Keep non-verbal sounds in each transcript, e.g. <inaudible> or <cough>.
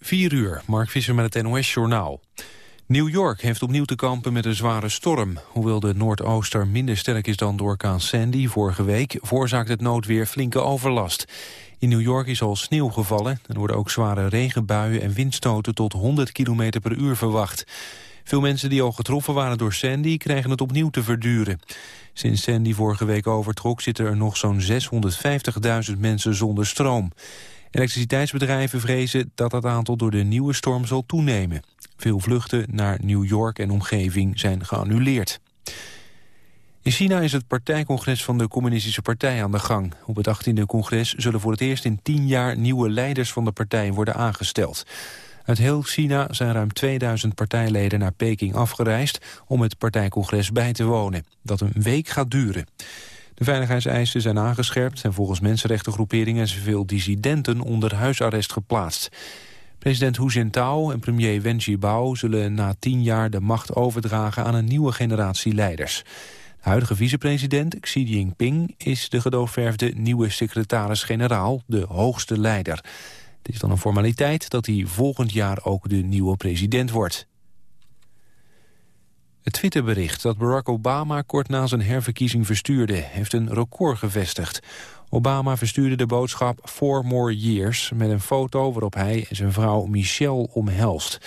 4 uur, Mark Visser met het NOS-journaal. New York heeft opnieuw te kampen met een zware storm. Hoewel de Noordooster minder sterk is dan orkaan Sandy vorige week... veroorzaakt het noodweer flinke overlast. In New York is al sneeuw gevallen. Er worden ook zware regenbuien en windstoten tot 100 km per uur verwacht. Veel mensen die al getroffen waren door Sandy krijgen het opnieuw te verduren. Sinds Sandy vorige week overtrok zitten er nog zo'n 650.000 mensen zonder stroom. Elektriciteitsbedrijven vrezen dat dat aantal door de nieuwe storm zal toenemen. Veel vluchten naar New York en omgeving zijn geannuleerd. In China is het partijcongres van de Communistische Partij aan de gang. Op het 18e congres zullen voor het eerst in tien jaar nieuwe leiders van de partij worden aangesteld. Uit heel China zijn ruim 2000 partijleden naar Peking afgereisd om het partijcongres bij te wonen, dat een week gaat duren. De veiligheidseisen zijn aangescherpt en volgens mensenrechtengroeperingen zijn veel dissidenten onder huisarrest geplaatst. President Hu Jintao en premier Wen Jiabao zullen na tien jaar de macht overdragen aan een nieuwe generatie leiders. De huidige vicepresident Xi Jinping is de gedoofverfde nieuwe secretaris-generaal, de hoogste leider. Het is dan een formaliteit dat hij volgend jaar ook de nieuwe president wordt. Het Twitterbericht dat Barack Obama kort na zijn herverkiezing verstuurde... heeft een record gevestigd. Obama verstuurde de boodschap Four More Years... met een foto waarop hij en zijn vrouw Michelle omhelst.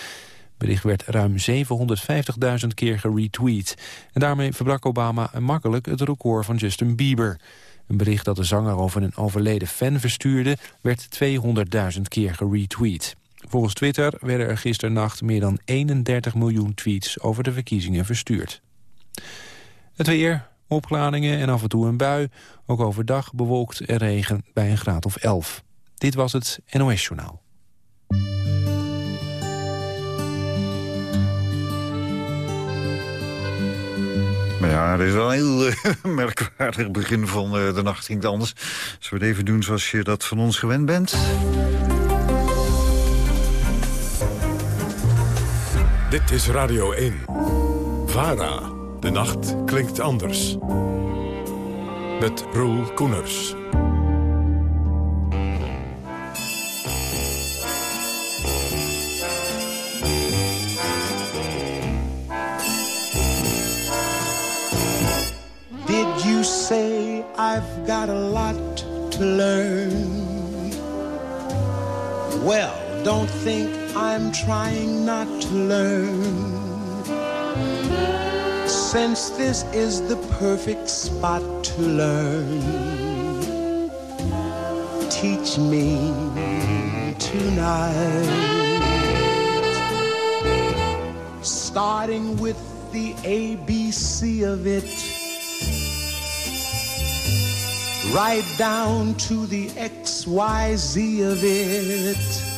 Bericht werd ruim 750.000 keer geretweet. En daarmee verbrak Obama makkelijk het record van Justin Bieber. Een bericht dat de zanger over een overleden fan verstuurde... werd 200.000 keer geretweet. Volgens Twitter werden er gisternacht meer dan 31 miljoen tweets over de verkiezingen verstuurd. Het weer, opklaringen en af en toe een bui. Ook overdag bewolkt en regen bij een graad of 11. Dit was het NOS Journaal. Maar ja, het is wel een heel uh, <laughs> merkwaardig begin van uh, de nacht. Ging anders. Zullen we het even doen zoals je dat van ons gewend bent? Dit is Radio 1. VARA. De nacht klinkt anders. Met Roel Koeners. Did you say I've got a lot to learn? Well, don't think I'm trying not to learn. Since this is the perfect spot to learn, teach me tonight. Starting with the ABC of it, right down to the XYZ of it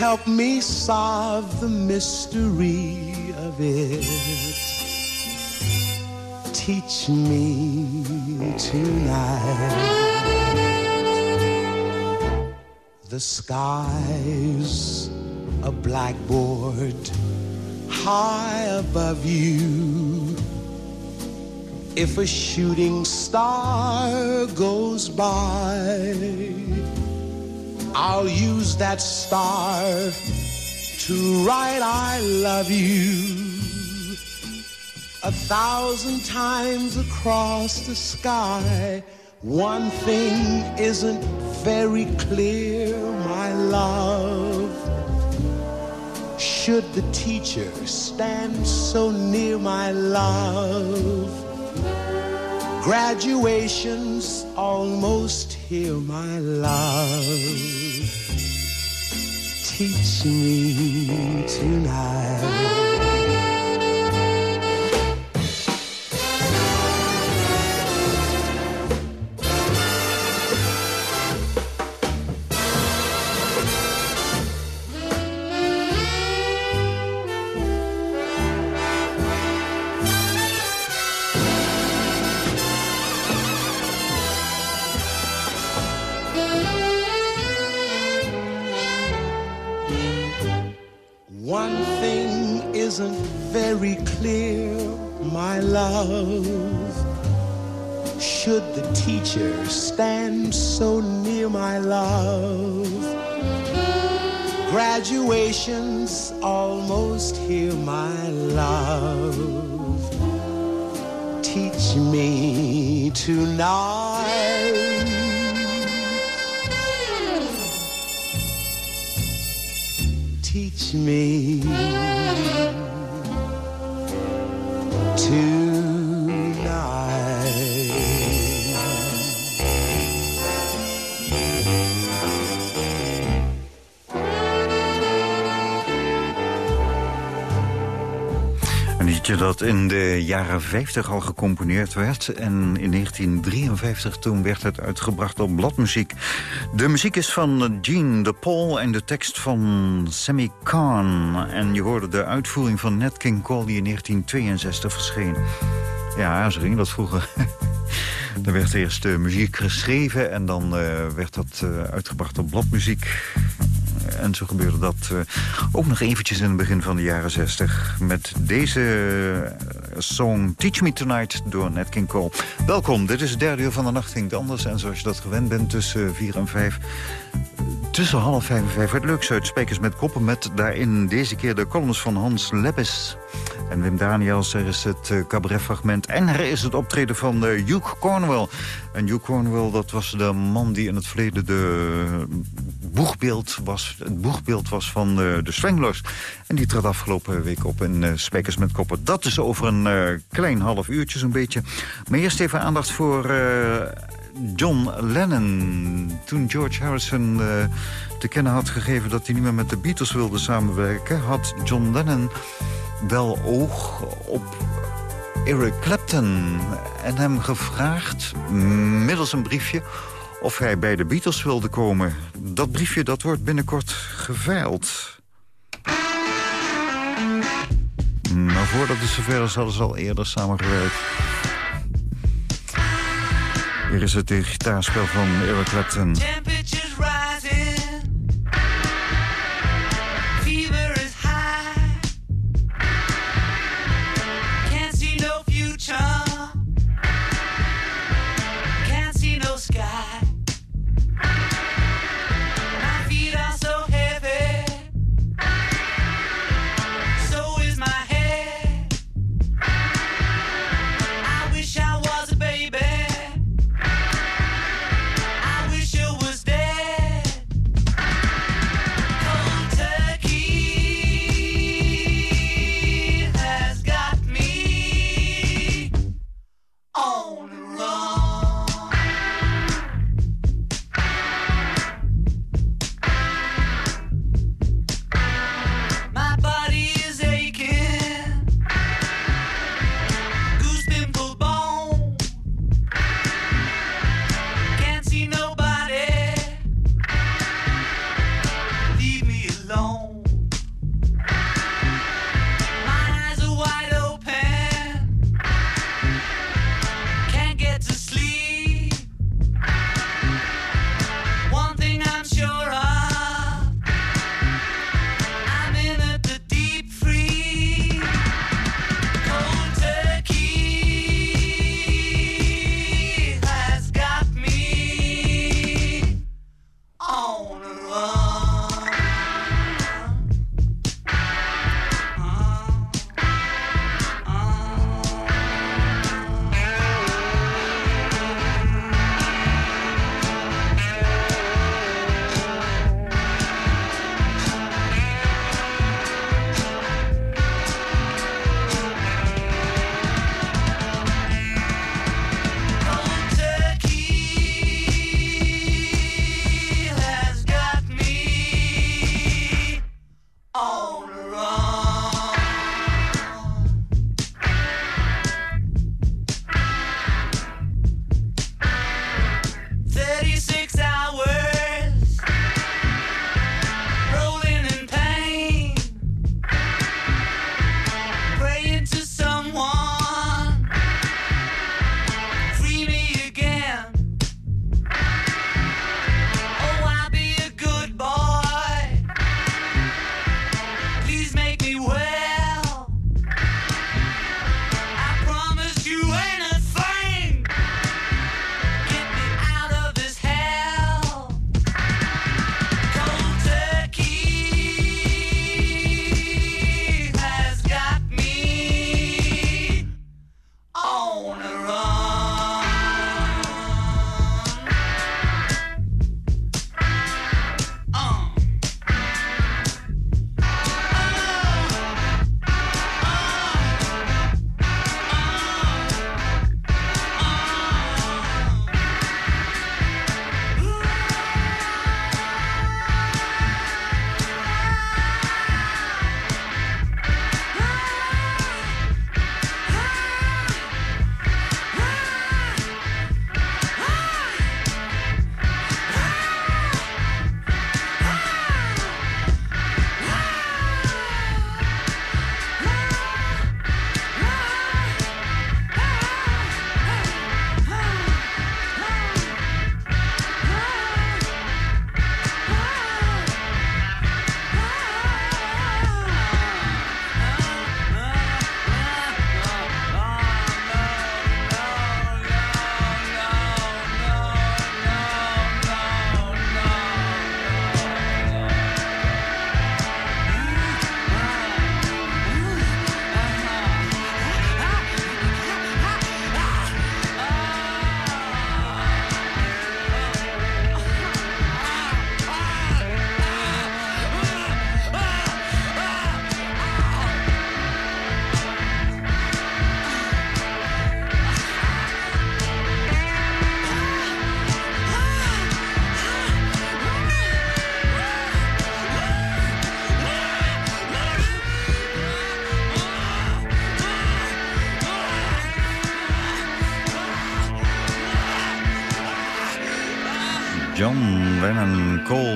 help me solve the mystery of it. Teach me tonight. The sky's a blackboard high above you. If a shooting star goes by, I'll use that star to write I love you a thousand times across the sky. One thing isn't very clear, my love. Should the teacher stand so near my love? Graduation's almost here, my love. Teach me tonight. Very clear, my love. Should the teacher stand so near, my love? Graduation's almost here, my love. Teach me tonight. Teach me to dat in de jaren 50 al gecomponeerd werd. En in 1953 toen werd het uitgebracht op bladmuziek. De muziek is van Gene de Paul en de tekst van Sammy Kahn. En je hoorde de uitvoering van Nat King Cole die in 1962 verscheen. Ja, zo ging dat vroeger. <laughs> Er werd eerst de muziek geschreven en dan uh, werd dat uh, uitgebracht op bladmuziek. En zo gebeurde dat uh, ook nog eventjes in het begin van de jaren 60... met deze uh, song Teach Me Tonight door Nat King Cole. Welkom, dit is het derde uur van de nacht ging anders. En zoals je dat gewend bent tussen 4 en 5... Tussen half vijf en vijf het leukste uit Spijkers met Koppen... met daarin deze keer de columns van Hans Lebbes. En Wim Daniels, er is het cabaretfragment... en er is het optreden van Hugh Cornwell. En Hugh Cornwell, dat was de man die in het verleden de boegbeeld was, het boegbeeld was van uh, de Stranglers. En die trad afgelopen week op in uh, Spijkers met Koppen. Dat is over een uh, klein half uurtje zo'n beetje. Maar eerst even aandacht voor John Lennon. Toen George Harrison te kennen had gegeven dat hij niet meer met de Beatles wilde samenwerken... had John Lennon wel oog op Eric Clapton en hem gevraagd, middels een briefje of hij bij de Beatles wilde komen. Dat briefje dat wordt binnenkort geveild. Maar voordat het zover hadden ze al eerder samengewerkt. Hier is het gitaarspel van Eric Clapton. was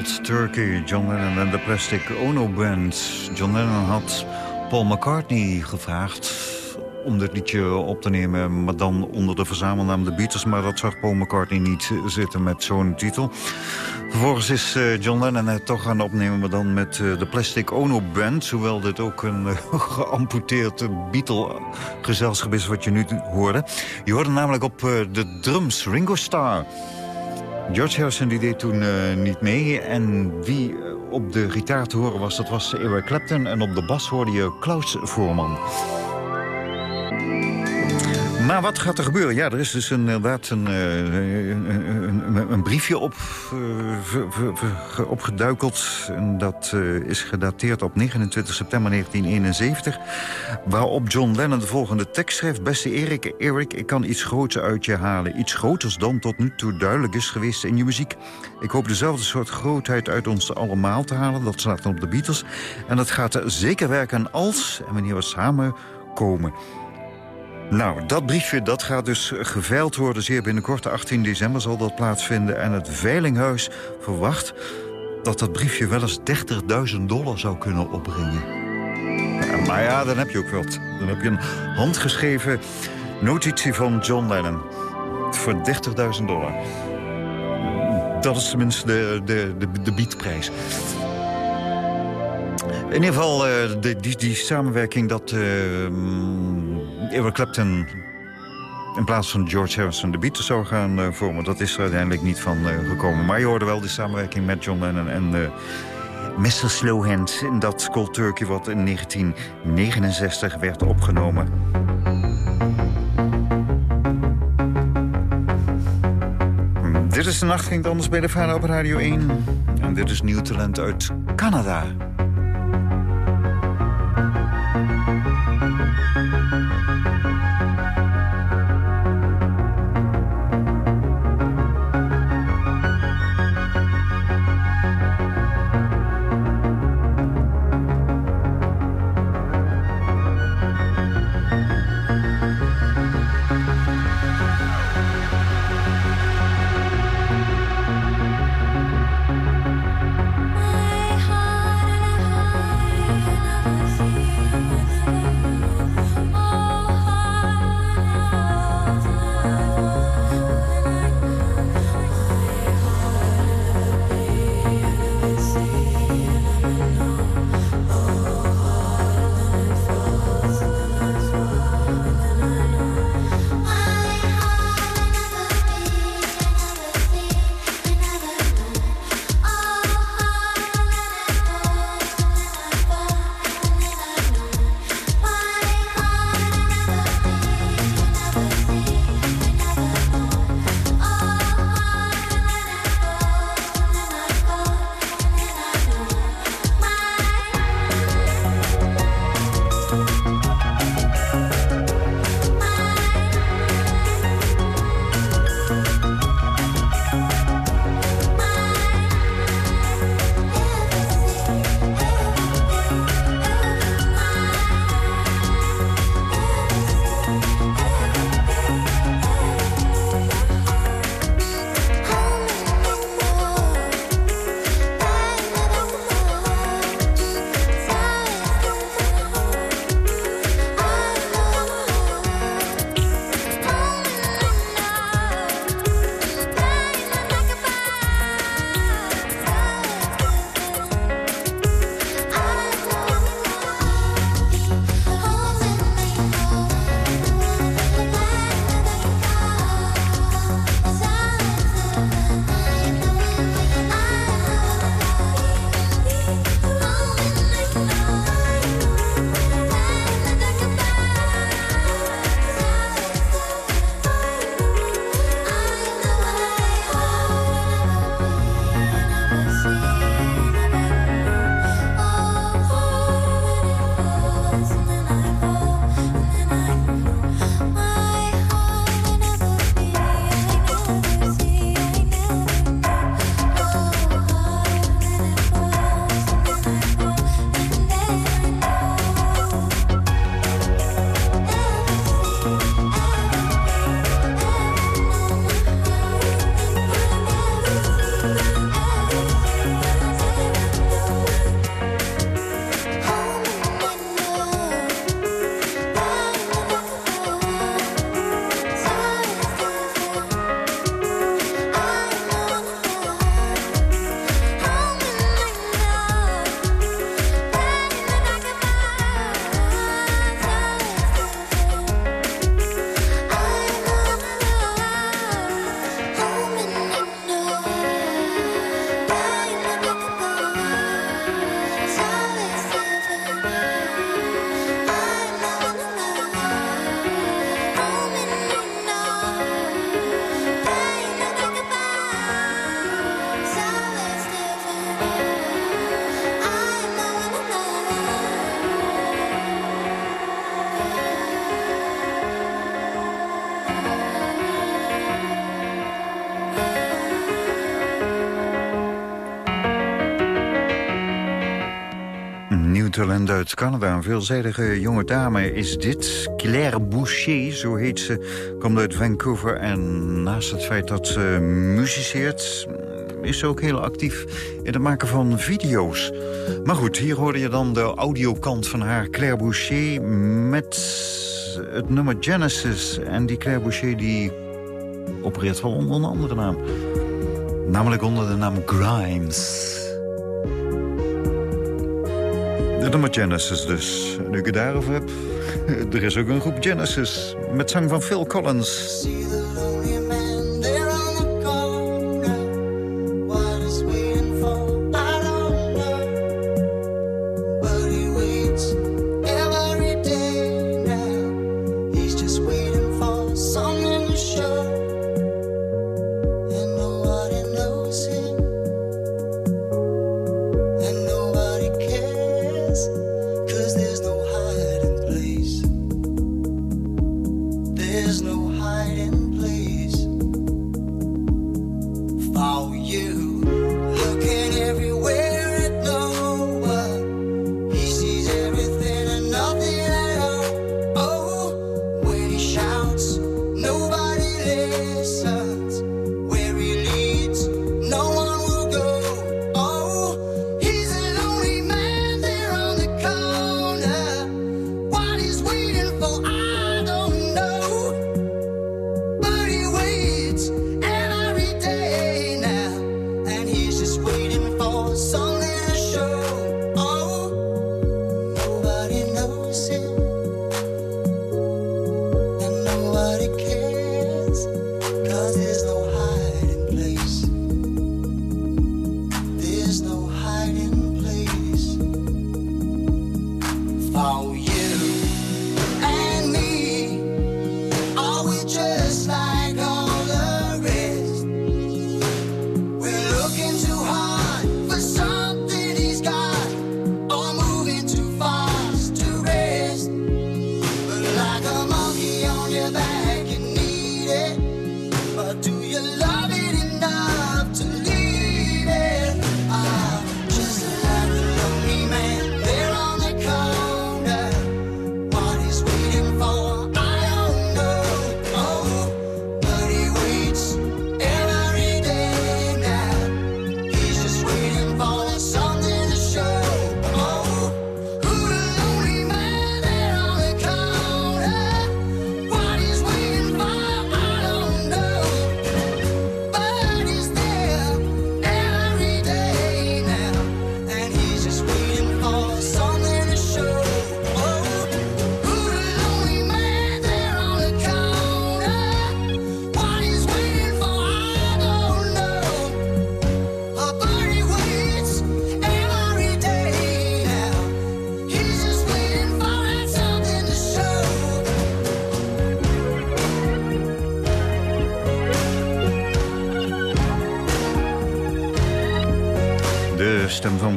Turkey, John Lennon en de Plastic Ono Band. John Lennon had Paul McCartney gevraagd om dit liedje op te nemen... maar dan onder de verzamelnaam The Beatles. Maar dat zag Paul McCartney niet zitten met zo'n titel. Vervolgens is eh, John Lennon het toch gaan opnemen... maar dan met eh, de Plastic Ono Band. Hoewel dit ook een uh, <laughs> geamputeerd Beatle-gezelschap is wat je nu hoorde. Je hoorde namelijk op de drums Ringo Starr... George Harrison die deed toen uh, niet mee. En wie op de gitaar te horen was, dat was Eric Clapton. En op de bas hoorde je Klaus Voorman. Maar wat gaat er gebeuren? Ja, er is dus inderdaad een, eh, een, een, een briefje op, uh, opgeduikeld. En dat uh, is gedateerd op 29 september 1971. Waarop John Lennon de volgende tekst schrijft. Beste Erik, Erik, ik kan iets groots uit je halen. Iets groters dan tot nu toe duidelijk is geweest in je muziek. Ik hoop dezelfde soort grootheid uit ons allemaal te halen. Dat staat dan op de Beatles. En dat gaat er zeker werken als en wanneer we samen komen. Nou, dat briefje dat gaat dus geveild worden. Zeer binnenkort, 18 december zal dat plaatsvinden. En het Veilinghuis verwacht dat dat briefje wel eens 30.000 dollar zou kunnen opbrengen. Maar ja, dan heb je ook wat. Dan heb je een handgeschreven notitie van John Lennon. Voor 30.000 dollar. Dat is tenminste de, de, de, de biedprijs. In ieder geval, uh, de, die, die samenwerking dat uh, Eric Clapton in plaats van George Harrison de Beatles zou gaan uh, vormen. Dat is er uiteindelijk niet van gekomen. Maar je hoorde wel die samenwerking met John Lennon en Mr. Slowhand... in dat Cold Turkey wat in 1969 werd opgenomen. Dit is de nacht, ging anders bij de Vader op Radio 1. En dit is nieuw talent uit Canada. Talent uit Canada, een veelzijdige jonge dame is dit. Claire Boucher, zo heet ze, komt uit Vancouver. En naast het feit dat ze muziceert... is ze ook heel actief in het maken van video's. Maar goed, hier hoorde je dan de audiokant van haar. Claire Boucher met het nummer Genesis. En die Claire Boucher die opereert wel onder een andere naam. Namelijk onder de naam Grimes. Nummer Genesis dus. Nu ik het daarover heb, <laughs> er is ook een groep Genesis met zang van Phil Collins.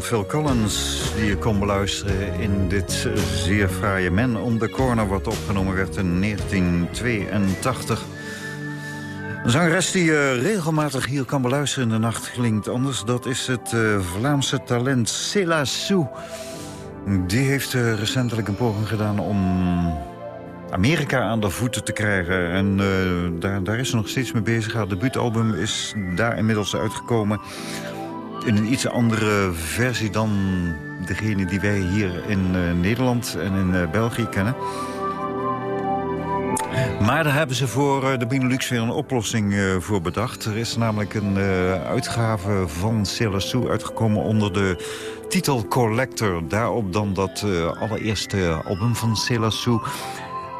Phil Collins, die je kon beluisteren in dit zeer fraaie Man on the Corner... wat opgenomen werd in 1982. Een zangeres die je regelmatig hier kan beluisteren in de nacht klinkt anders. Dat is het uh, Vlaamse talent Cela Sou. Die heeft uh, recentelijk een poging gedaan om Amerika aan de voeten te krijgen. En daar, daar is ze nog steeds mee bezig. Haar debuutalbum is daar inmiddels uitgekomen in een iets andere versie dan degene die wij hier in uh, Nederland en in uh, België kennen. Maar daar hebben ze voor uh, de Benelux weer een oplossing voor bedacht. Er is namelijk een uitgave van Celassou uitgekomen onder de titel Collector. Daarop dan dat allereerste album van Celassou.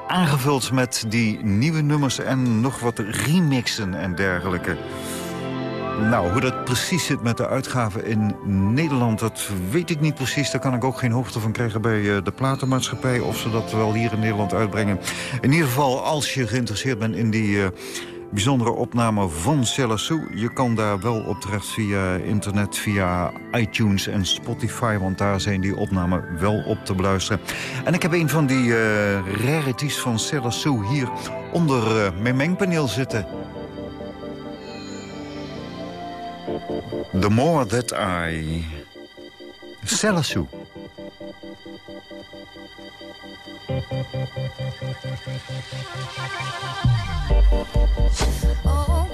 Aangevuld met die nieuwe nummers en nog wat remixen en dergelijke. Nou, hoe dat precies zit met de uitgaven in Nederland, dat weet ik niet precies. Daar kan ik ook geen hoogte van krijgen bij eh, de platenmaatschappij... of ze dat wel hier in Nederland uitbrengen. In ieder geval, als je geïnteresseerd bent in die... Uh, bijzondere opname van Celassou. Je kan daar wel op terecht via internet, via iTunes en Spotify... want daar zijn die opnamen wel op te beluisteren. En ik heb een van die uh, rarities van Celassou hier onder mijn mengpaneel zitten. The More That I... Selassou. Oh.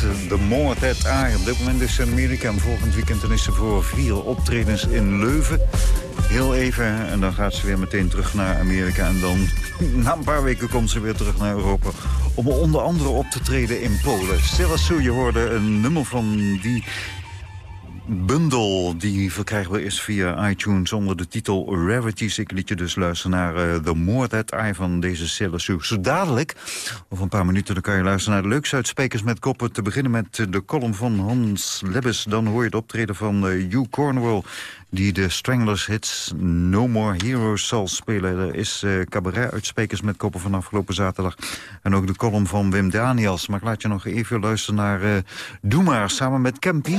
The More That I. Op dit moment is ze in Amerika en volgend weekend is ze voor vier optredens in Leuven. Heel even en dan gaat ze weer meteen terug naar Amerika. En dan <laughs> na een paar weken komt ze weer terug naar Europa... om onder andere op te treden in Polen. Stella Sue, je hoorde een nummer van die bundel die verkrijgbaar is via iTunes onder de titel Rarities. Ik liet je dus luisteren naar uh, The More That I van deze Sue. Zo dadelijk, over een paar minuten, dan kan je luisteren naar de leukste uitsprekers met koppen. Te beginnen met de column van Hans Lebbes. Dan hoor je het optreden van uh, Hugh Cornwell die de Stranglers hits No More Heroes zal spelen. Er is uh, cabaret uitsprekers met koppen van afgelopen zaterdag. En ook de column van Wim Daniels. Maar ik laat je nog even luisteren naar uh, Doe Maar samen met Campy.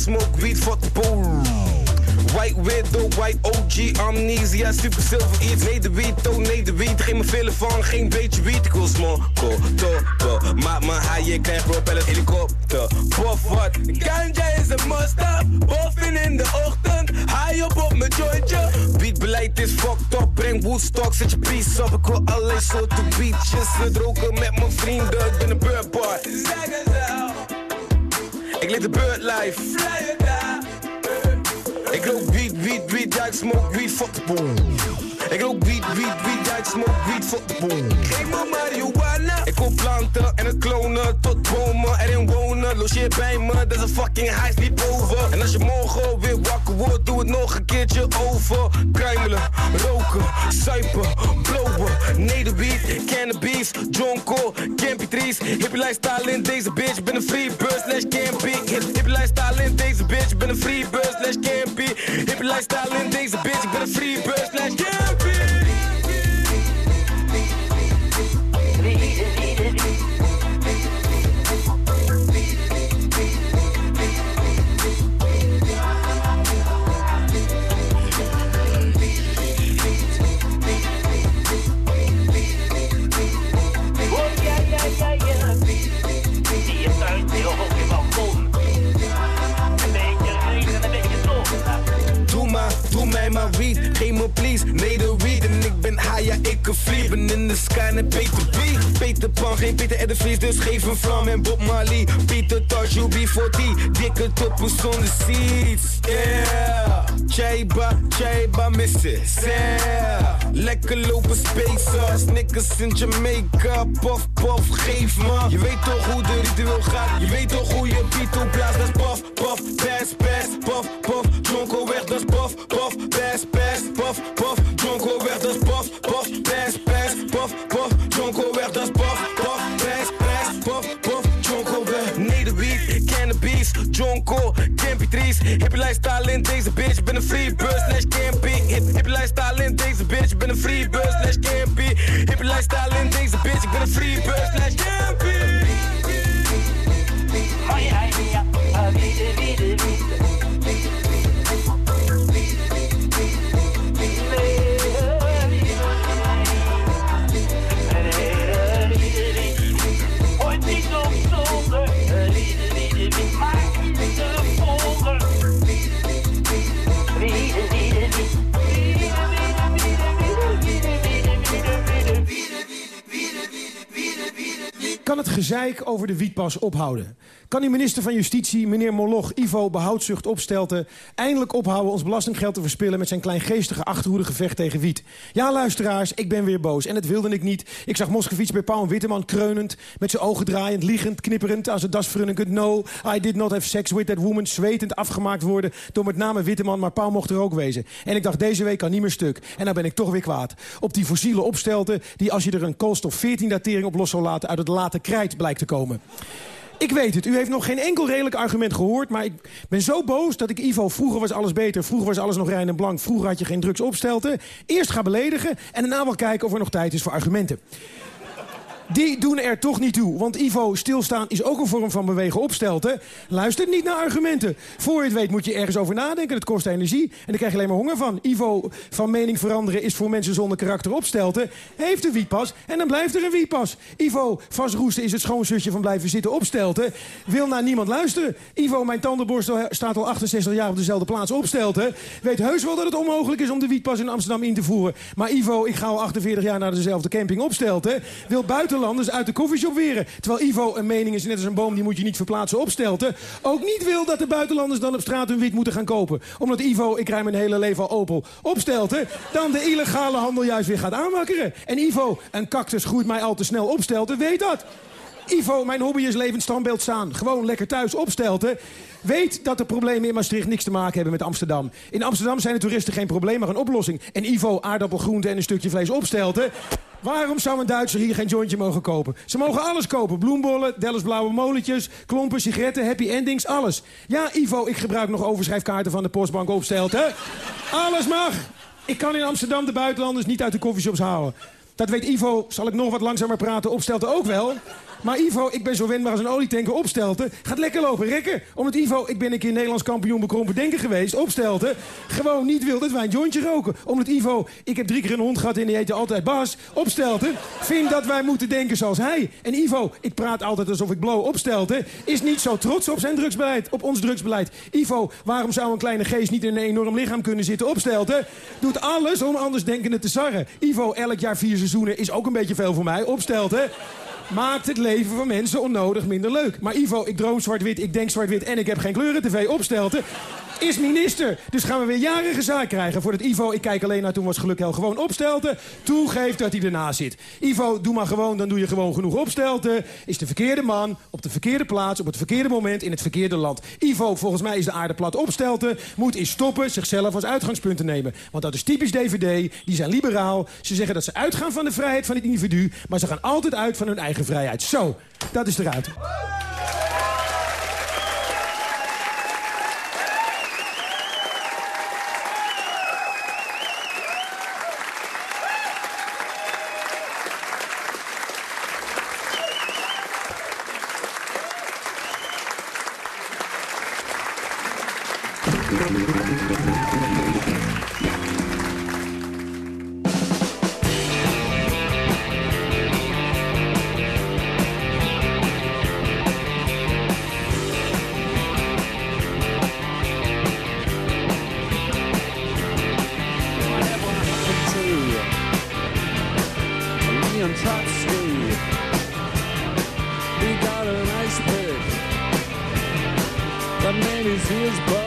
Smoke weed, fuck the boel. White widow, white OG, amnesia, super silver iets. Nee de wiet, oh nee de wiet. Geen me vele van, geen beetje wiet. Ik wil smoken, toppen. Maak me haaien, klein propeller, helikopter. Bof wat, ganja is een must-up. Boffin in de ochtend, haai op op mijn jointje. Beatbeleid is fucked up, breng Woodstock, zet je piece op. Ik wil allerlei soorten beaches. We drogen met mijn vrienden, ik ben een het ik leef de bird life. Ik loop weed, weed, weed, ja ik smoke weed, fuck the boom. Ik loop weed, weed, weed, ja ik smoke weed, fuck the boom. Geef me marihuana. Ik koop planten en het klonen tot bomen erin wonen. Logeer bij me, dat is een fucking high sleep over. En als je morgen weer wakker wordt, doe het nog een keertje over. Kruimelen, roken, suipen, blowen. Nederbeat, cannabis, jonko, campy trees. Hippie lifestyle in deze bitch, ben een free bird slash campy. Hippie lifestyle in deze bitch, ben een free bird slash campy. Hippie lifestyle in deze bitch, ben een free bird slash campy. champion. Geef me please, nee de weed ja ik een vlieg Ben in de sky en Peter B. Peter Pan, geen Peter de Vries Dus geef een vlam. En Bob Marley Peter Tosh, UB40 Dikke toppen zonder seats Yeah. Chaiba, Chaiba misses Yeah. Lekker lopen spacers Niggas in Jamaica. Pof, pof, geef me. Je weet toch hoe de ritueel gaat Je weet toch hoe je beat op blaast Dat is pof, pof, pass, pass Pof, pof, jonko weg Dat is pass, pass Pof, pof, jonko weg Dat is pof, pof, pass, pass Pof, pof, jonko weg Dat is pof, pof, pass, pass Pof, pof, jonko weg. Nee de beat, cannabis, jonko Campy hippie lifestyle in deze bitch? Ben een free bird slash campy. Hippie lifestyle in deze bitch? Ben een free bird slash campy. Hippie lifestyle in deze bitch? Ik ben een free bird slash campy. Hoi, Kan het gezeik over de wietpas ophouden? Kan die minister van Justitie, meneer Moloch, Ivo Behoudzucht opstelten... eindelijk ophouden ons belastinggeld te verspillen... met zijn kleingeestige achterhoedegevecht tegen wiet? Ja, luisteraars, ik ben weer boos. En dat wilde ik niet. Ik zag Moscovici bij Paul Witteman kreunend... met zijn ogen draaiend, liegend, knipperend... als het das no, I did not have sex with that woman... zwetend afgemaakt worden door met name Witteman... maar Paul mocht er ook wezen. En ik dacht, deze week kan niet meer stuk. En dan ben ik toch weer kwaad. Op die fossiele opstelten die als je er een koolstof 14-datering op los zou laten... uit het late krijt blijkt te komen. Ik weet het, u heeft nog geen enkel redelijk argument gehoord... maar ik ben zo boos dat ik Ivo... vroeger was alles beter, vroeger was alles nog rein en blank... vroeger had je geen drugs opstelten. Eerst ga beledigen en daarna wel kijken of er nog tijd is voor argumenten. Die doen er toch niet toe. Want Ivo, stilstaan is ook een vorm van bewegen opstelten. Luister niet naar argumenten. Voor je het weet moet je ergens over nadenken. Dat kost energie. En daar krijg je alleen maar honger van. Ivo van mening veranderen is voor mensen zonder karakter opstelten. Heeft een wietpas en dan blijft er een wietpas. Ivo vastroesten is het schoonzusje van blijven zitten opstelten. Wil naar niemand luisteren. Ivo, mijn tandenborstel staat al 68 jaar op dezelfde plaats opstelten. Weet heus wel dat het onmogelijk is om de wietpas in Amsterdam in te voeren. Maar Ivo, ik ga al 48 jaar naar dezelfde camping opstelten. Wil uit de koffieshop weren. Terwijl Ivo een mening is net als een boom, die moet je niet verplaatsen opstelten. Ook niet wil dat de buitenlanders dan op straat hun wit moeten gaan kopen. Omdat Ivo, ik rij mijn hele leven al Opel, opstelten. Dan de illegale handel juist weer gaat aanwakkeren. En Ivo, een cactus groeit mij al te snel opstelten, weet dat. Ivo, mijn hobby is levend standbeeld staan. Gewoon lekker thuis opstelten. Weet dat de problemen in Maastricht niks te maken hebben met Amsterdam. In Amsterdam zijn de toeristen geen probleem, maar een oplossing. En Ivo, aardappelgroente en een stukje vlees opstelten. Waarom zou een Duitser hier geen jointje mogen kopen? Ze mogen alles kopen. Bloembollen, Dallas blauwe molentjes, klompen, sigaretten, happy endings, alles. Ja, Ivo, ik gebruik nog overschrijfkaarten van de postbank opstelten. Alles mag. Ik kan in Amsterdam de buitenlanders niet uit de koffieshops halen. Dat weet Ivo, zal ik nog wat langzamer praten, opstelten ook wel. Maar Ivo, ik ben zo wendbaar als een olietanker opstelten. Gaat lekker lopen rekken. Omdat Ivo, ik ben een keer Nederlands kampioen bekrompen denken geweest. Opstelten. Gewoon niet wil dat wij een jointje roken. Omdat Ivo, ik heb drie keer een hond gehad en die heette altijd Bas. Opstelten. Vind dat wij moeten denken zoals hij. En Ivo, ik praat altijd alsof ik blow opstelten. Is niet zo trots op zijn drugsbeleid. Op ons drugsbeleid. Ivo, waarom zou een kleine geest niet in een enorm lichaam kunnen zitten opstelten? Doet alles om anders denkende te sarren. Ivo, elk jaar vier seizoenen is ook een beetje veel voor mij. Opstelten maakt het leven van mensen onnodig minder leuk. Maar Ivo, ik droom zwart-wit, ik denk zwart-wit en ik heb geen kleuren-tv opstelten. Is minister. Dus gaan we weer jaren gezaak krijgen voordat Ivo, ik kijk alleen naar toen was gelukkig gewoon opstelten, toegeeft dat hij ernaast zit. Ivo, doe maar gewoon, dan doe je gewoon genoeg opstelten. Is de verkeerde man, op de verkeerde plaats, op het verkeerde moment, in het verkeerde land. Ivo, volgens mij is de aarde plat opstelten, moet eens stoppen zichzelf als uitgangspunt te nemen. Want dat is typisch DVD, die zijn liberaal. Ze zeggen dat ze uitgaan van de vrijheid van het individu, maar ze gaan altijd uit van hun eigen vrijheid. Zo, dat is eruit. his brother.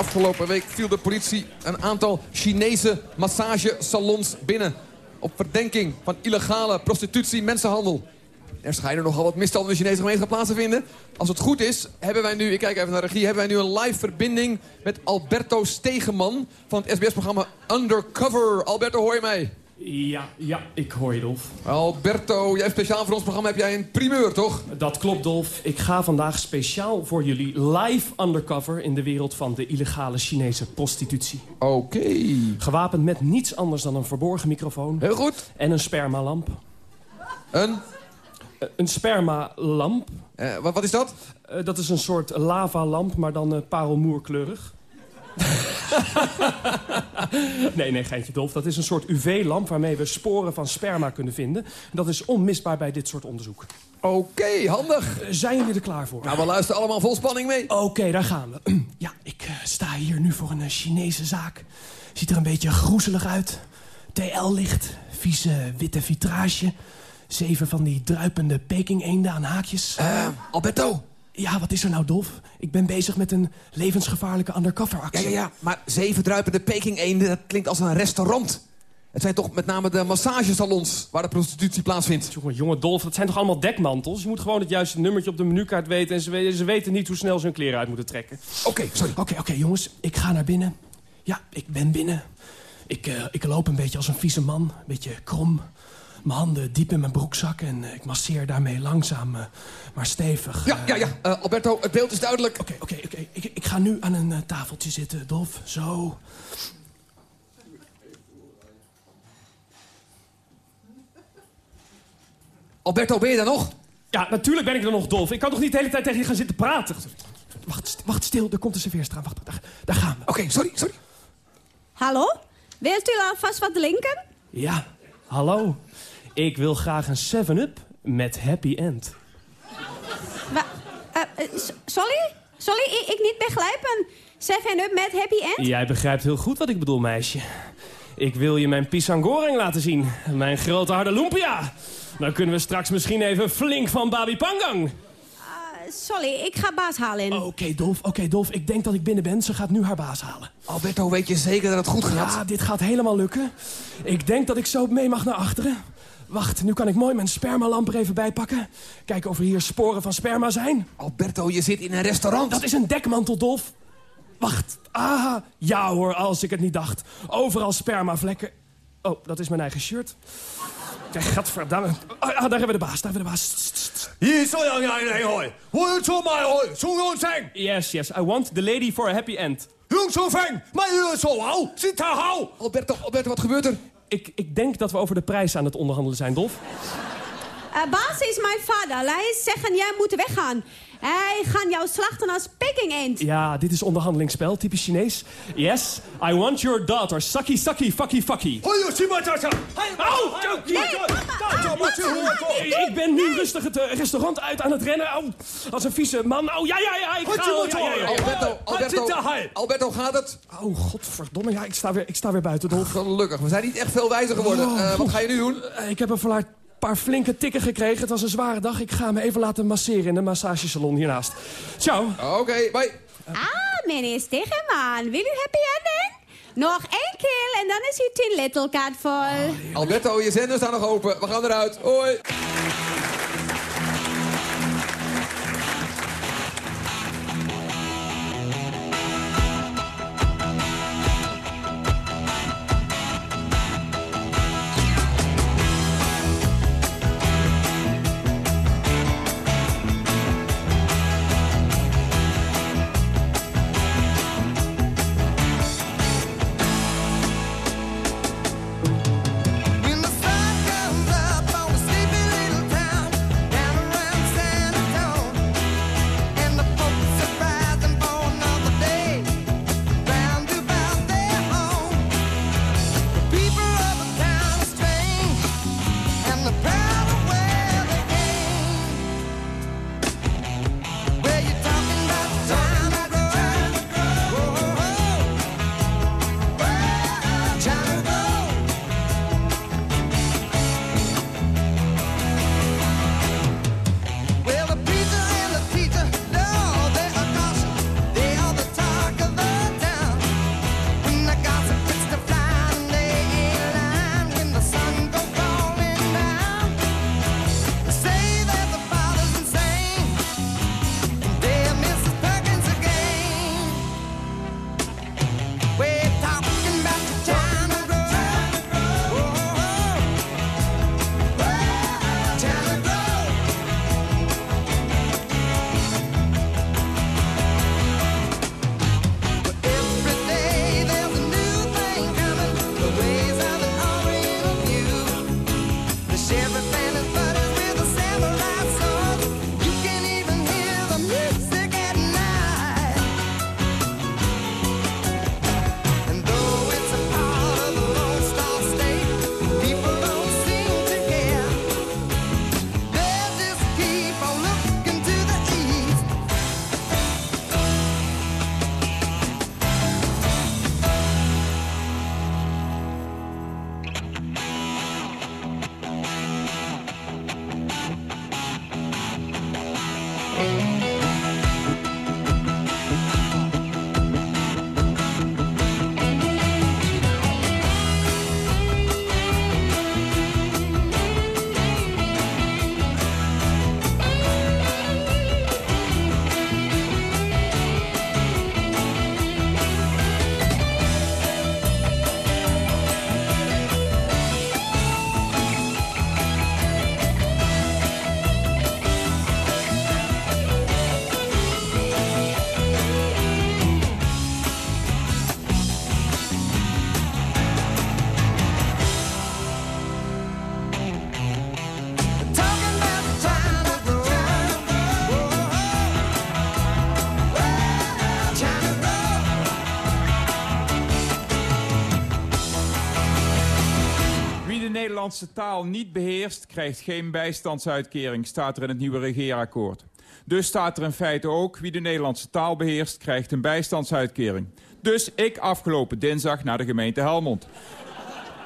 Afgelopen week viel de politie een aantal Chinese massagesalons binnen. Op verdenking van illegale prostitutie, mensenhandel. Er schijnen nogal wat misstanden in de Chinese gemeenschap plaats te vinden. Als het goed is, hebben wij nu, ik kijk even naar de regie... hebben wij nu een live verbinding met Alberto Stegeman... van het SBS-programma Undercover. Alberto, hoor je mij? Ja, ja, ik hoor je, Dolf. Alberto, jij speciaal voor ons programma heb jij een primeur, toch? Dat klopt, Dolf. Ik ga vandaag speciaal voor jullie live undercover... in de wereld van de illegale Chinese prostitutie. Oké. Gewapend met niets anders dan een verborgen microfoon... Heel goed. En een spermalamp. Een? Eh, Een spermalamp. Eh, wat, wat is dat? Eh, dat is een soort lavalamp, maar dan eh parelmoerkleurig. <laughs> <laughs> nee, nee, geintje Dolf. Dat is een soort UV-lamp waarmee we sporen van sperma kunnen vinden. Dat is onmisbaar bij dit soort onderzoek. Oké, handig. Zijn jullie er klaar voor? Nou, we luisteren allemaal vol spanning mee. Oké, daar gaan we. <clears throat> ja, ik eh, sta hier nu voor een eh, Chinese zaak. Ziet er een beetje groezelig uit. TL-licht, vieze witte vitrage. Zeven van die druipende peking-eenden aan haakjes. Eh, Alberto. Ja, wat is er nou, Dolf? Ik ben bezig met een levensgevaarlijke undercover-actie. Ja, ja, ja. Maar zeven druipende Peking-eenden, dat klinkt als een restaurant. Het zijn toch met name de massagesalons waar de prostitutie plaatsvindt. Jongen, jongen, Dolf, dat zijn toch allemaal dekmantels? Je moet gewoon het juiste nummertje op de menukaart weten... en ze, weten- ze weten niet hoe snel ze hun kleren uit moeten trekken. Oké, sorry. Oké, oké, jongens, ik ga naar binnen. Ja, ik ben binnen. Ik, eh, ik loop een beetje als een vieze man, een beetje krom. Mijn handen diep in mijn broekzak en eh, ik masseer daarmee langzaam, eh, maar stevig. Ja, ja, ja. Eh, Alberto, het beeld is duidelijk. Oké, oké, oké. Ik, ik ga nu aan een tafeltje zitten, Dolf. Zo. Alberto, ben je daar nog? Ja, natuurlijk ben ik er nog, Dolf. Ik kan toch niet de hele tijd tegen je gaan zitten praten? Wacht, st- wacht stil, er komt een serveerster aan. Wacht, daar, daar gaan we. Oké, sorry, sorry. Hallo? Wilt u alvast wat drinken? Ja, hallo. Ik wil graag een 7-up met happy end. Wa eh, eh, sorry? Sorry, ik, ik niet begrijpen. 7-up met happy end? Jij begrijpt heel goed wat ik bedoel, meisje. Ik wil je mijn pisangoreng laten zien. Mijn grote harde lumpia. Dan kunnen we straks misschien even flink van Babi Pangang. Eh, sorry, ik ga baas halen. Oké, Dolf, oké, Dolf. Ik denk dat ik binnen ben. Ze gaat nu haar baas halen. Alberto, weet je zeker dat het goed gaat? Ja, dit gaat helemaal lukken. Ik denk dat ik zo mee mag naar achteren. Wacht, nu kan ik mooi mijn spermalamp er even bijpakken. Kijken of er hier sporen van sperma zijn. Alberto, je zit in een restaurant. Dat is een dekmantel, Dolf. Wacht. Ah, ja hoor, als ik het niet dacht. Overal spermavlekken. Oh, dat is mijn eigen shirt. Kijk, gadverdamme. Ah, ah, daar hebben we de baas, daar hebben we de baas. Sst, sst, sst. Yes, yes, I want the lady for a happy end. Alberto, Alberto, wat gebeurt er? Ik, ik denk dat we over de prijs aan het onderhandelen zijn, Dolf. Eh, baas is mijn vader. Hij zeggen, jij moet weggaan. Hij gaat jou slachten als Peking eend. Ja, dit is onderhandelingsspel, typisch Chinees. Yes, I want your daughter. Sucky, sucky, fucky, fucky. Ik ben nu rustig het eh, restaurant uit aan het rennen. Au, als een vieze man. Oh, ja, ja, ja, ik. Alberto, Alberto, Alberto, gaat het? Oh, godverdomme. Ja, ik sta weer, ik sta weer buiten, Dolf. Gelukkig, we zijn niet echt veel wijzer geworden. Oh, Eh, wat ga je nu doen? Eh, Ik heb een verlaat paar flinke tikken gekregen. Het was een zware dag. Ik ga me even laten masseren in de massagesalon hiernaast. Ciao. Oké, bye. Ah, meneer Stegeman, wil u happy ending? Nog één keer en dan is uw 10 little kaart vol. Alberto, je zender staat nog open. We gaan eruit. Hoi. Nederlandse taal niet beheerst, krijgt geen bijstandsuitkering, staat er in het nieuwe regeerakkoord. Dus staat er in feite ook, wie de Nederlandse taal beheerst, krijgt een bijstandsuitkering. Dus ik afgelopen dinsdag naar de gemeente Helmond.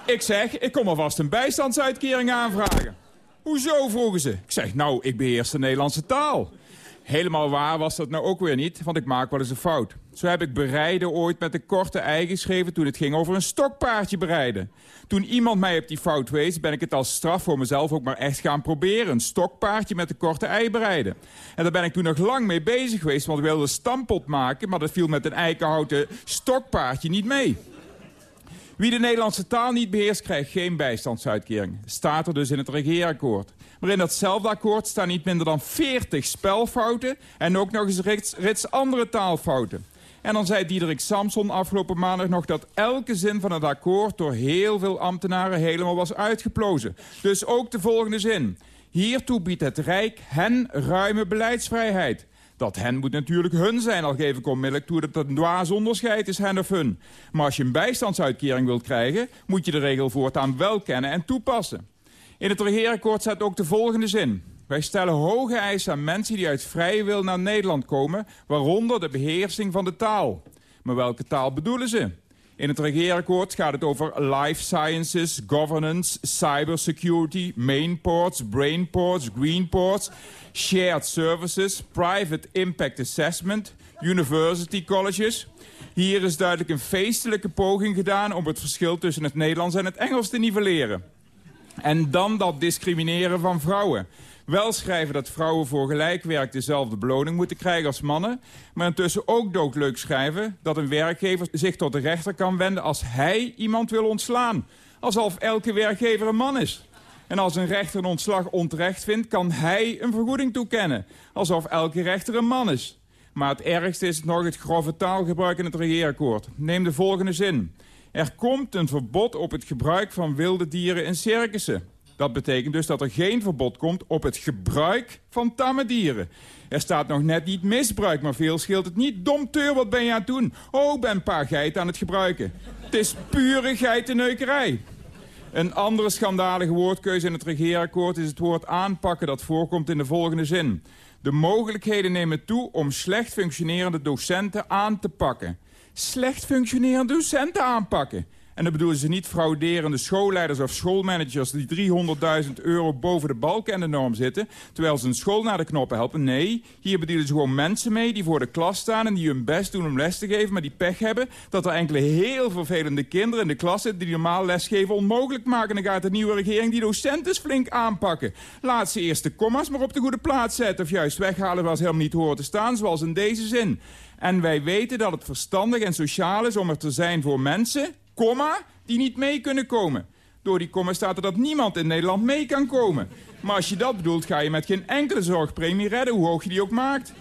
Ik zeg, ik kom alvast een bijstandsuitkering aanvragen. Hoezo, vroegen ze. Ik zeg, nou, ik beheers de Nederlandse taal. Helemaal waar was dat nou ook weer niet, want ik maak wel eens een fout. Zo heb ik bereiden ooit met een korte ei geschreven toen het ging over een stokpaardje bereiden. Toen iemand mij op die fout wees, ben ik het als straf voor mezelf ook maar echt gaan proberen. Een stokpaardje met een korte ei bereiden. En daar ben ik toen nog lang mee bezig geweest, want ik wilde stampot maken, maar dat viel met een eikenhouten stokpaardje niet mee. Wie de Nederlandse taal niet beheerst, krijgt geen bijstandsuitkering. Staat er dus in het regeerakkoord. Maar in datzelfde akkoord staan niet minder dan 40 spelfouten... en ook nog eens rits, andere taalfouten. En dan zei Diederik Samson afgelopen maandag nog dat elke zin van het akkoord... door heel veel ambtenaren helemaal was uitgeplozen. Dus ook de volgende zin. Hiertoe biedt het Rijk hen ruime beleidsvrijheid. Dat hen moet natuurlijk hun zijn, al geef ik onmiddellijk toe dat het een dwaas onderscheid is hen of hun. Maar als je een bijstandsuitkering wilt krijgen, moet je de regel voortaan wel kennen en toepassen. In het regeerakkoord staat ook de volgende zin. Wij stellen hoge eisen aan mensen die uit vrije wil naar Nederland komen, waaronder de beheersing van de taal. Maar welke taal bedoelen ze? In het regeerakkoord gaat het over life sciences, governance, cybersecurity, mainports, brainports, greenports, shared services, private impact assessment, university colleges. Hier is duidelijk een feestelijke poging gedaan om het verschil tussen het Nederlands en het Engels te nivelleren. En dan dat discrimineren van vrouwen. Wel schrijven dat vrouwen voor gelijk werk dezelfde beloning moeten krijgen als mannen. Maar intussen ook doodleuk schrijven dat een werkgever zich tot de rechter kan wenden als hij iemand wil ontslaan. Alsof elke werkgever een man is. En als een rechter een ontslag onterecht vindt, kan hij een vergoeding toekennen. Alsof elke rechter een man is. Maar het ergste is nog het grove taalgebruik in het regeerakkoord. Neem de volgende zin. Er komt een verbod op het gebruik van wilde dieren in circussen. Dat betekent dus dat er geen verbod komt op het gebruik van tamme dieren. Er staat nog net niet misbruik, maar veel scheelt het niet. Domteur, wat ben je aan het doen? Oh, ben een paar geiten aan het gebruiken. Het is pure geitenneukerij. Een andere schandalige woordkeuze in het regeerakkoord is het woord aanpakken... dat voorkomt in de volgende zin. De mogelijkheden nemen toe om slecht functionerende docenten aan te pakken. Slecht functionerende docenten aanpakken. En dan bedoelen ze niet frauderende schoolleiders of schoolmanagers... die 300.000 euro boven de balk en de norm zitten... terwijl ze een school naar de knoppen helpen. Nee, hier bedoelen ze gewoon mensen mee die voor de klas staan... en die hun best doen om les te geven, maar die pech hebben... dat er enkele heel vervelende kinderen in de klas zitten... die normaal lesgeven onmogelijk maken. Dan gaat de nieuwe regering die docenten flink aanpakken. Laat ze eerst de komma's maar op de goede plaats zetten... of juist weghalen waar ze helemaal niet horen te staan, zoals in deze zin. En wij weten dat het verstandig en sociaal is om er te zijn voor mensen die niet mee kunnen komen. Door die komma staat er dat niemand in Nederland mee kan komen. Maar als je dat bedoelt, ga je met geen enkele zorgpremie redden, hoe hoog je die ook maakt.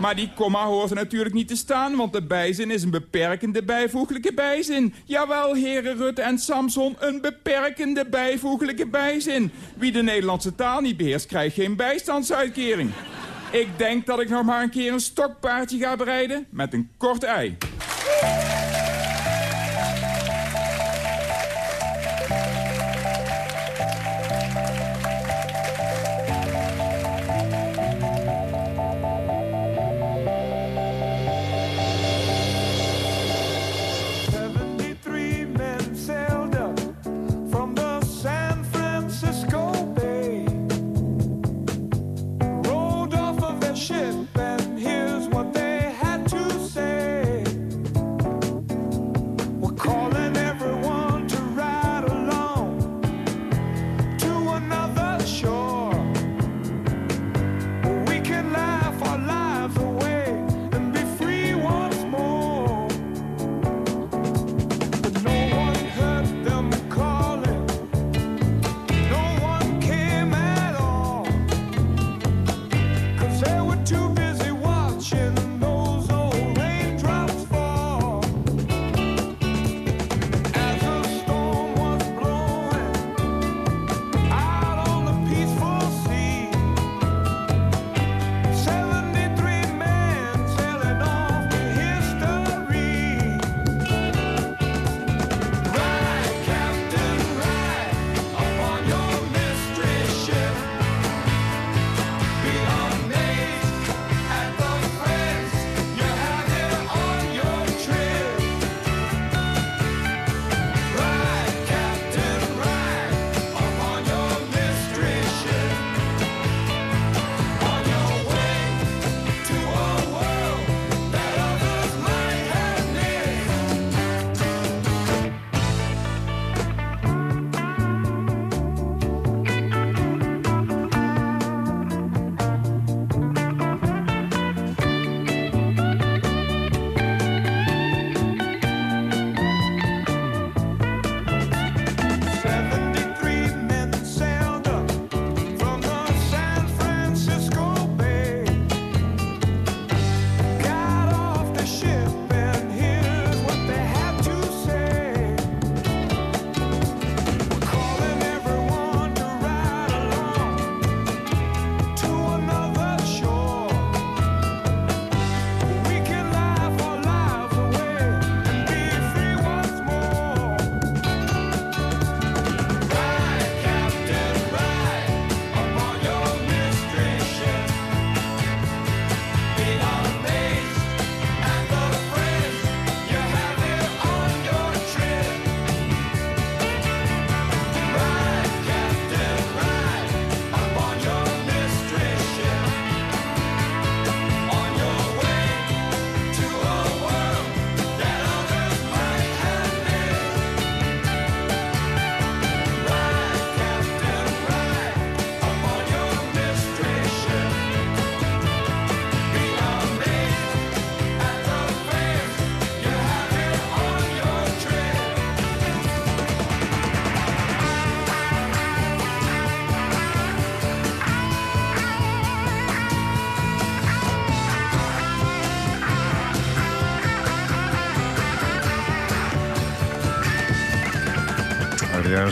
Maar die komma hoort er natuurlijk niet te staan, want de bijzin is een beperkende bijvoeglijke bijzin. Jawel, heren Rutte en Samson, een beperkende bijvoeglijke bijzin. Wie de Nederlandse taal niet beheerst, krijgt geen bijstandsuitkering. Ik denk dat ik nog maar een keer een stokpaardje ga bereiden met een kort ei.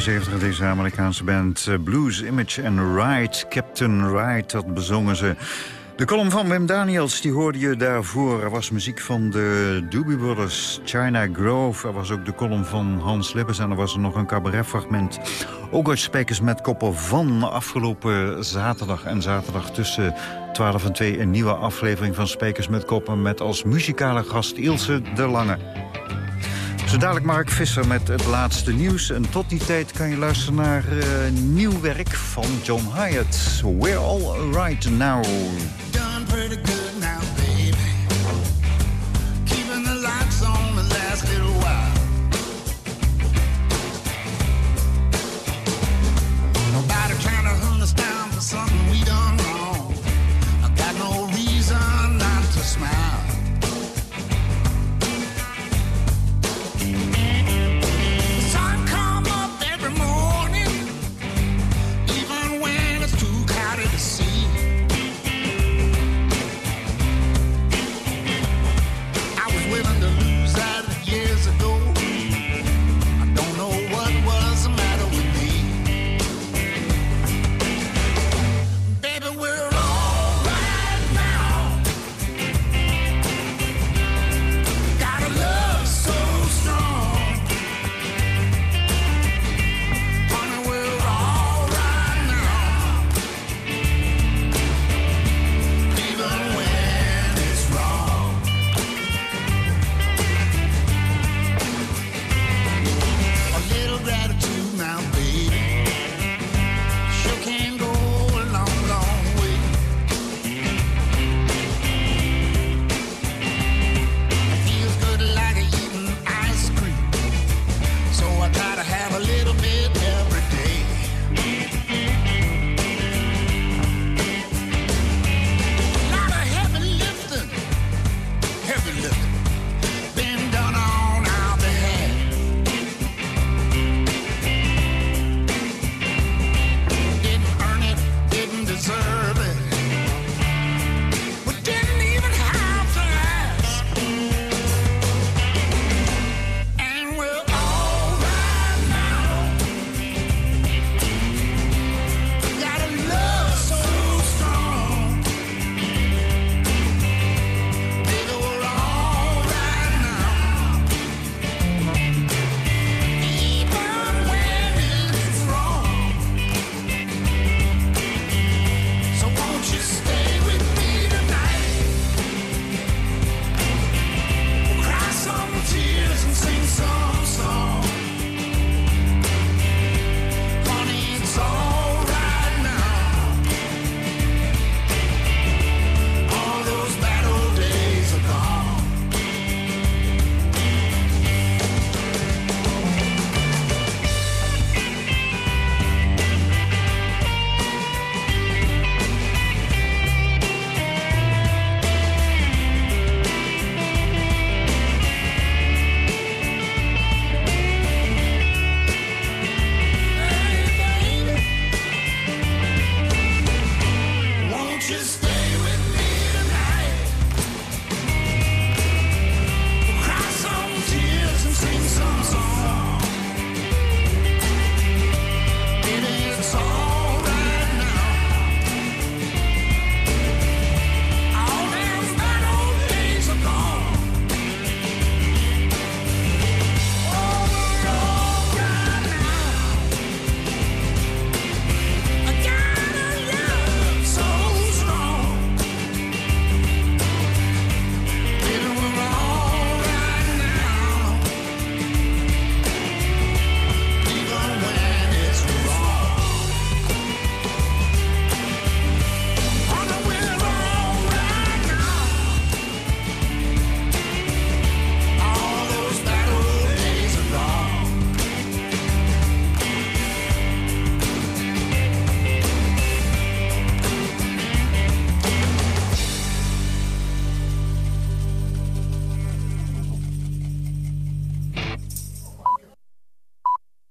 75 deze Amerikaanse band eh, Blues Image and Ride. Captain Ride, dat bezongen ze. De column van Wim Daniels, die hoorde je daarvoor. Er was muziek van de Doobie Brothers, China Grove. Er was ook de column van Hans Lippes en er was er nog een cabaretfragment. Ook uit Spijkers met Koppen van afgelopen zaterdag. En zaterdag tussen 12 en 2 een nieuwe aflevering van Spijkers met Koppen... met als muzikale gast Ilse de Lange. Zo dadelijk Mark Visser met het laatste nieuws. En tot die tijd kan je luisteren naar uh, nieuw werk van John Hyatt. We're all right now.